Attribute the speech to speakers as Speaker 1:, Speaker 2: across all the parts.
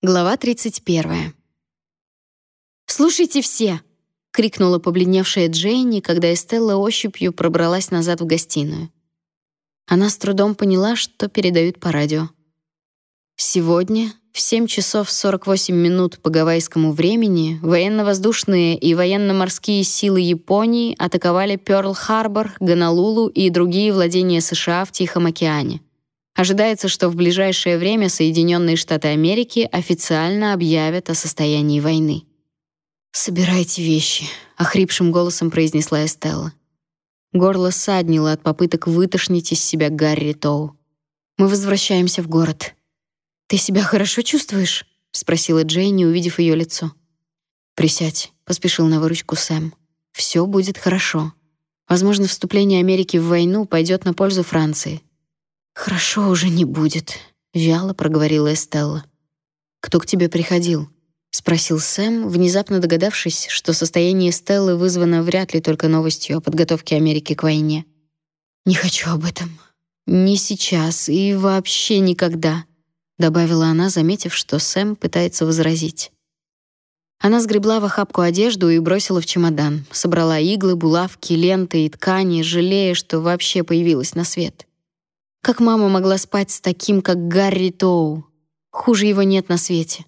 Speaker 1: Глава 31. «Слушайте все!» — крикнула побледневшая Дженни, когда Эстелла ощупью пробралась назад в гостиную. Она с трудом поняла, что передают по радио. Сегодня в 7 часов 48 минут по гавайскому времени военно-воздушные и военно-морские силы Японии атаковали Пёрл-Харбор, Гонолулу и другие владения США в Тихом океане. Ожидается, что в ближайшее время Соединенные Штаты Америки официально объявят о состоянии войны. «Собирайте вещи», — охрипшим голосом произнесла Эстелла. Горло саднило от попыток вытошнить из себя Гарри Тоу. «Мы возвращаемся в город». «Ты себя хорошо чувствуешь?» — спросила Джейни, увидев ее лицо. «Присядь», — поспешил на выручку Сэм. «Все будет хорошо. Возможно, вступление Америки в войну пойдет на пользу Франции. Хорошо уже не будет, вяло проговорила Эстелла. Кто к тебе приходил? спросил Сэм, внезапно догадавшись, что состояние Стеллы вызвано вряд ли только новостью о подготовке Америки к войне. Не хочу об этом. Не сейчас и вообще никогда, добавила она, заметив, что Сэм пытается возразить. Она сгребла в охапку одежду и бросила в чемодан, собрала иглы, булавки, ленты и ткани, жалея, что вообще появилась на свет. Как мама могла спать с таким, как Гарри Тоу? Хуже его нет на свете.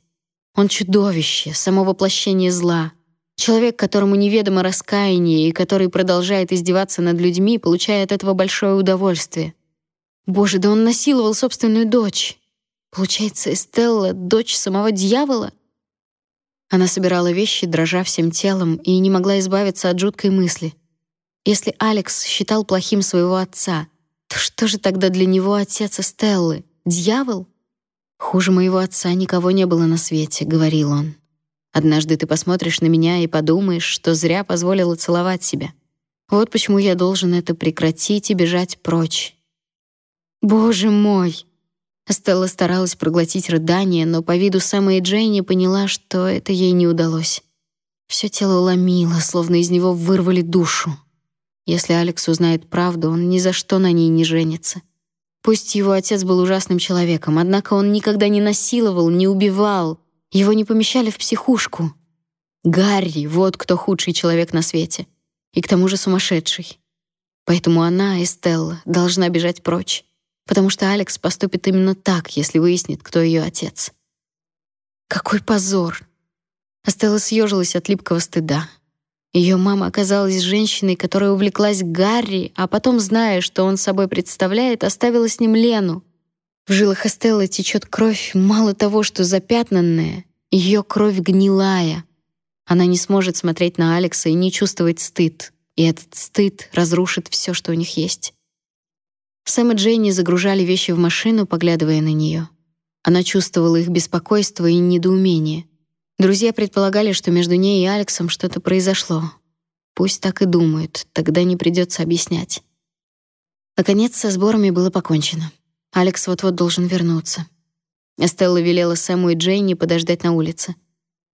Speaker 1: Он чудовище, само воплощение зла. Человек, которому неведомо раскаяние и который продолжает издеваться над людьми, получая от этого большое удовольствие. Боже, да он насиловал собственную дочь. Получается, Эстелла — дочь самого дьявола? Она собирала вещи, дрожа всем телом, и не могла избавиться от жуткой мысли. Если Алекс считал плохим своего отца — то что же тогда для него отец Стеллы? Дьявол? Хуже моего отца никого не было на свете, говорил он. Однажды ты посмотришь на меня и подумаешь, что зря позволила целовать себя. Вот почему я должен это прекратить и бежать прочь. Боже мой. Стелла старалась проглотить рыдание, но по виду самой Джейни поняла, что это ей не удалось. Все тело ломило, словно из него вырвали душу. Если Алекс узнает правду, он ни за что на ней не женится. Пусть его отец был ужасным человеком, однако он никогда не насиловал, не убивал. Его не помещали в психушку. Гарри — вот кто худший человек на свете. И к тому же сумасшедший. Поэтому она, Эстелла, должна бежать прочь. Потому что Алекс поступит именно так, если выяснит, кто ее отец. Какой позор! Эстелла съежилась от липкого стыда. Ее мама оказалась женщиной, которая увлеклась Гарри, а потом, зная, что он собой представляет, оставила с ним Лену. В жилах Эстеллы течет кровь, мало того, что запятнанная, ее кровь гнилая. Она не сможет смотреть на Алекса и не чувствовать стыд, и этот стыд разрушит все, что у них есть. Сэм и Джейни загружали вещи в машину, поглядывая на нее. Она чувствовала их беспокойство и недоумение. Друзья предполагали, что между ней и Алексом что-то произошло. Пусть так и думают, тогда не придется объяснять. Наконец, со сборами было покончено. Алекс вот-вот должен вернуться. Эстелла велела Сэму и Джейни подождать на улице.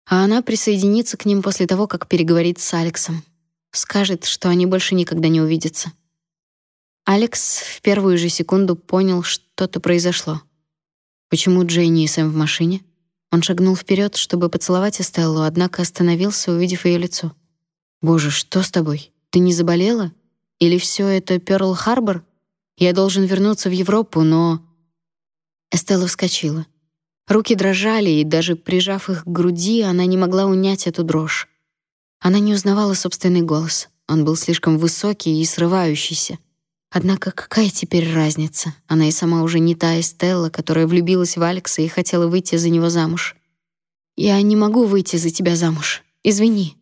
Speaker 1: А она присоединится к ним после того, как переговорит с Алексом. Скажет, что они больше никогда не увидятся. Алекс в первую же секунду понял, что-то произошло. Почему Джейни и Сэм в машине? Он шагнул вперед, чтобы поцеловать Эстеллу, однако остановился, увидев ее лицо. «Боже, что с тобой? Ты не заболела? Или все это Пёрл-Харбор? Я должен вернуться в Европу, но...» Эстелла вскочила. Руки дрожали, и даже прижав их к груди, она не могла унять эту дрожь. Она не узнавала собственный голос. Он был слишком высокий и срывающийся. Однако какая теперь разница? Она и сама уже не та Эстелла, которая влюбилась в Алекса и хотела выйти за него замуж. Я не могу выйти за тебя замуж. Извини.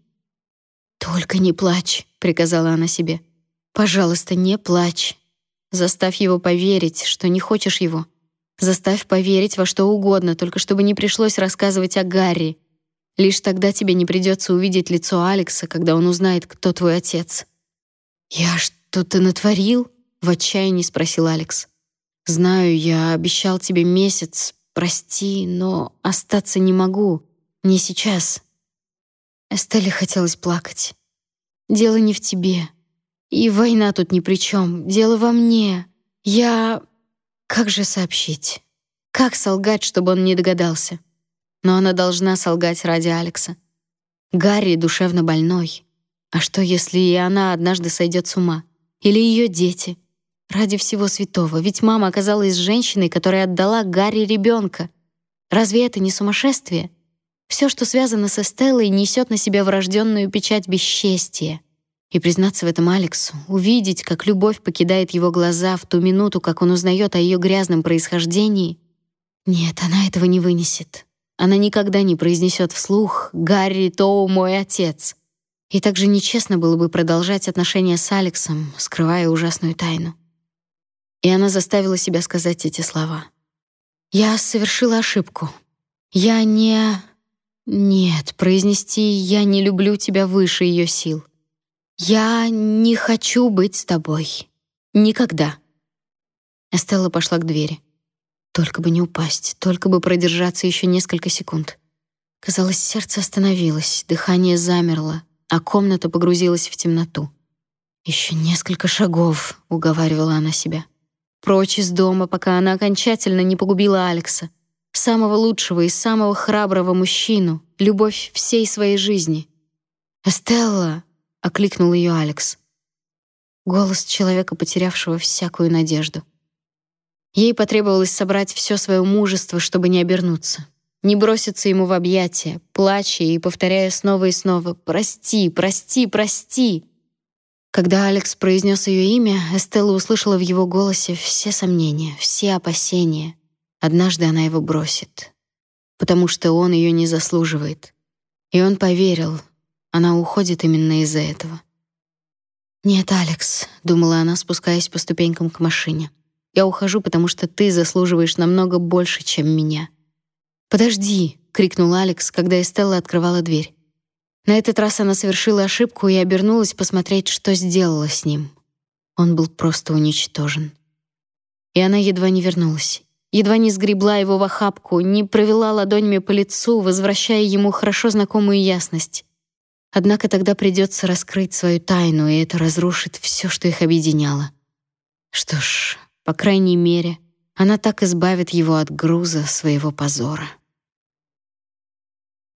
Speaker 1: Только не плачь, приказала она себе. Пожалуйста, не плачь. Заставь его поверить, что не хочешь его. Заставь поверить во что угодно, только чтобы не пришлось рассказывать о Гарри. Лишь тогда тебе не придется увидеть лицо Алекса, когда он узнает, кто твой отец. Я что-то натворил? В отчаянии спросил Алекс. Знаю, я обещал тебе месяц. Прости, но остаться не могу. Не сейчас. Эстелле хотелось плакать. Дело не в тебе. И война тут ни при чем. Дело во мне. Я Как же сообщить? Как солгать, чтобы он не догадался? но она должна солгать ради Алекса. Гарри душевно больной. А что, если и она однажды сойдет с ума? Или ее дети? Ради всего святого, ведь мама оказалась женщиной, которая отдала Гарри ребенка. Разве это не сумасшествие? Все, что связано со Стеллой, несет на себе врожденную печать бесчестия. И признаться в этом Алексу, увидеть, как любовь покидает его глаза в ту минуту, как он узнает о ее грязном происхождении, нет, она этого не вынесет. Она никогда не произнесет вслух «Гарри Тоу мой отец». И также нечестно было бы продолжать отношения с Алексом, скрывая ужасную тайну. И она заставила себя сказать эти слова. «Я совершила ошибку. Я не...» «Нет, произнести «я не люблю тебя» выше ее сил. Я не хочу быть с тобой. Никогда». Эстелла пошла к двери. Только бы не упасть, только бы продержаться еще несколько секунд. Казалось, сердце остановилось, дыхание замерло, а комната погрузилась в темноту. Еще несколько шагов, уговаривала она себя. Прочь из дома, пока она окончательно не погубила Алекса, самого лучшего и самого храброго мужчину, любовь всей своей жизни. "Эстелла", окликнул ее Алекс. Голос человека, потерявшего всякую надежду. Ей потребовалось собрать все свое мужество, чтобы не обернуться, не броситься ему в объятия, плача и повторяя снова и снова «Прости, прости, прости!». Когда Алекс произнес ее имя, Эстелла услышала в его голосе все сомнения, все опасения. Однажды она его бросит, потому что он ее не заслуживает. И он поверил, она уходит именно из-за этого. «Нет, Алекс», — думала она, спускаясь по ступенькам к машине. Я ухожу, потому что ты заслуживаешь намного больше, чем меня. Подожди, крикнул Алекс, когда Эстелла открывала дверь. На этот раз она совершила ошибку и обернулась посмотреть, что сделала с ним. Он был просто уничтожен. И она едва не вернулась. Едва не сгребла его в охапку, не провела ладонями по лицу, возвращая ему хорошо знакомую ясность. Однако тогда придется раскрыть свою тайну, и это разрушит все, что их объединяло. Что ж, по крайней мере, она так избавит его от груза своего позора.